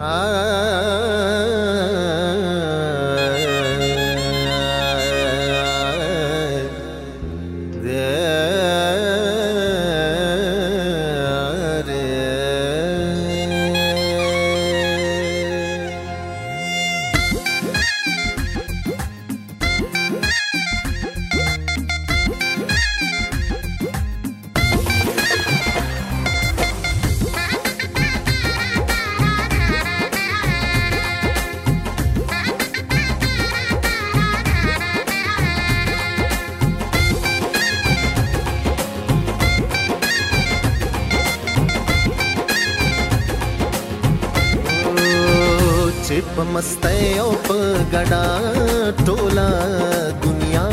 ಆ په مستۍ او په ګډا ټوله دنیا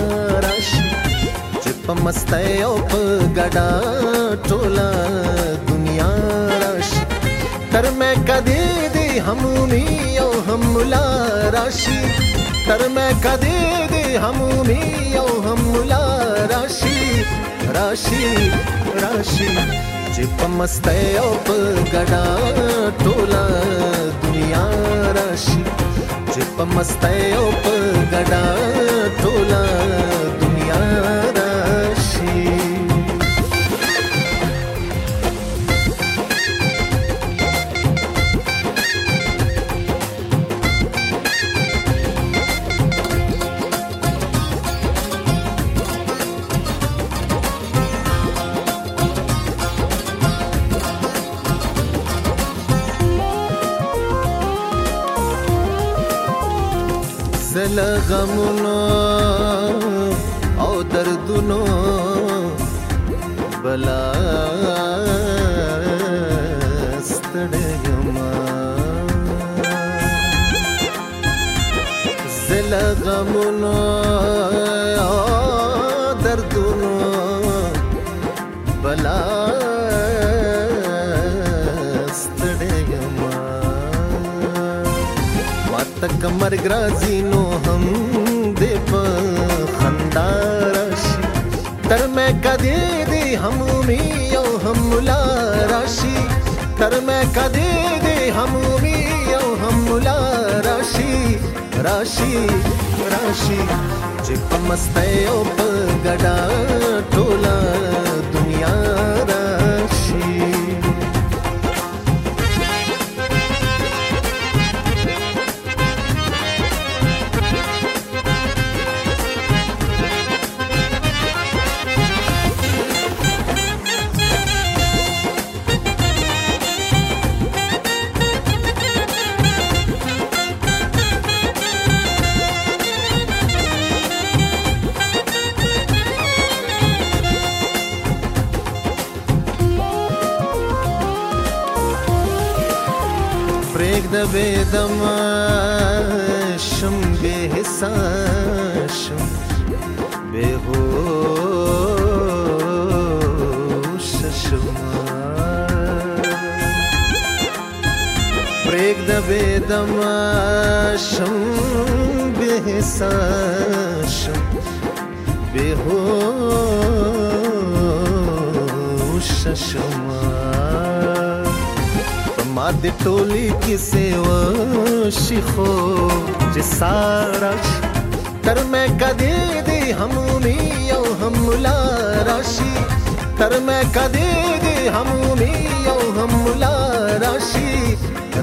راشي چې په مستۍ او په ګډا ټوله دنیا راشي تر مې کدي دي همونی او هملا راشي تر مې کدي دي همونی او هملا راشي راشي راشي چې په مستۍ او په ګډا ټوله په مستۍ او په ګډا ټوله زل غمونو او دردونو بلا ستړیم زل غمونو تک مرګ راځي نو هم دې په خندا راشي تر مې کدې دې هم می او هم لا راشي تر مې کدې دې هم می او هم لا راشي راشي راشي چې په مستۍ او په ګډا बेग बेदम शुम बेहसाशुम बेहो प्रेग बेदम शुम बेहो शुमा ما د ټولي کیسه و شيخو چې سارا تر مې کدي دي همومي او هملا راشي تر مې کدي دي همومي او هملا راشي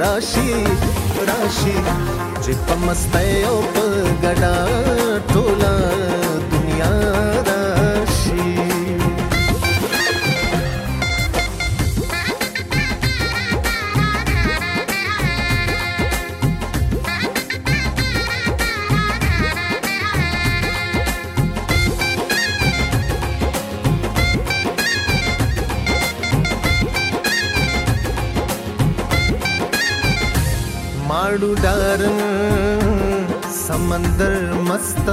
راشي راشي چې پمسته او په ګډا ټولا झाड़ू डारन समंदर मस्त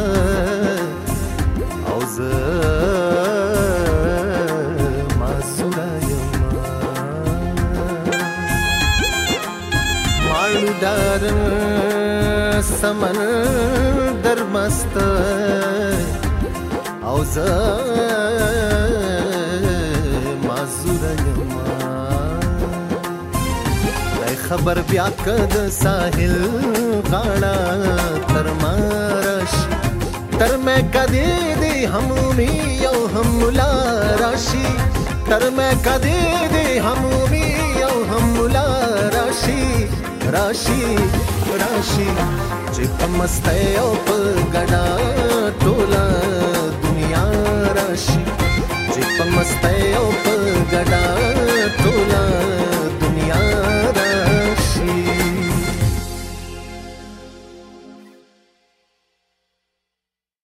औज डारन समंदर मस्त औज خبر بیا کد ساحل غاړه تر مارش تر مې کدی دی همومي یو هملا راشي تر مې کدی دی همومي یو هملا راشي راشي راشي چې پمسته او په ګډا ټوله دنیا راشي چې پمسته او په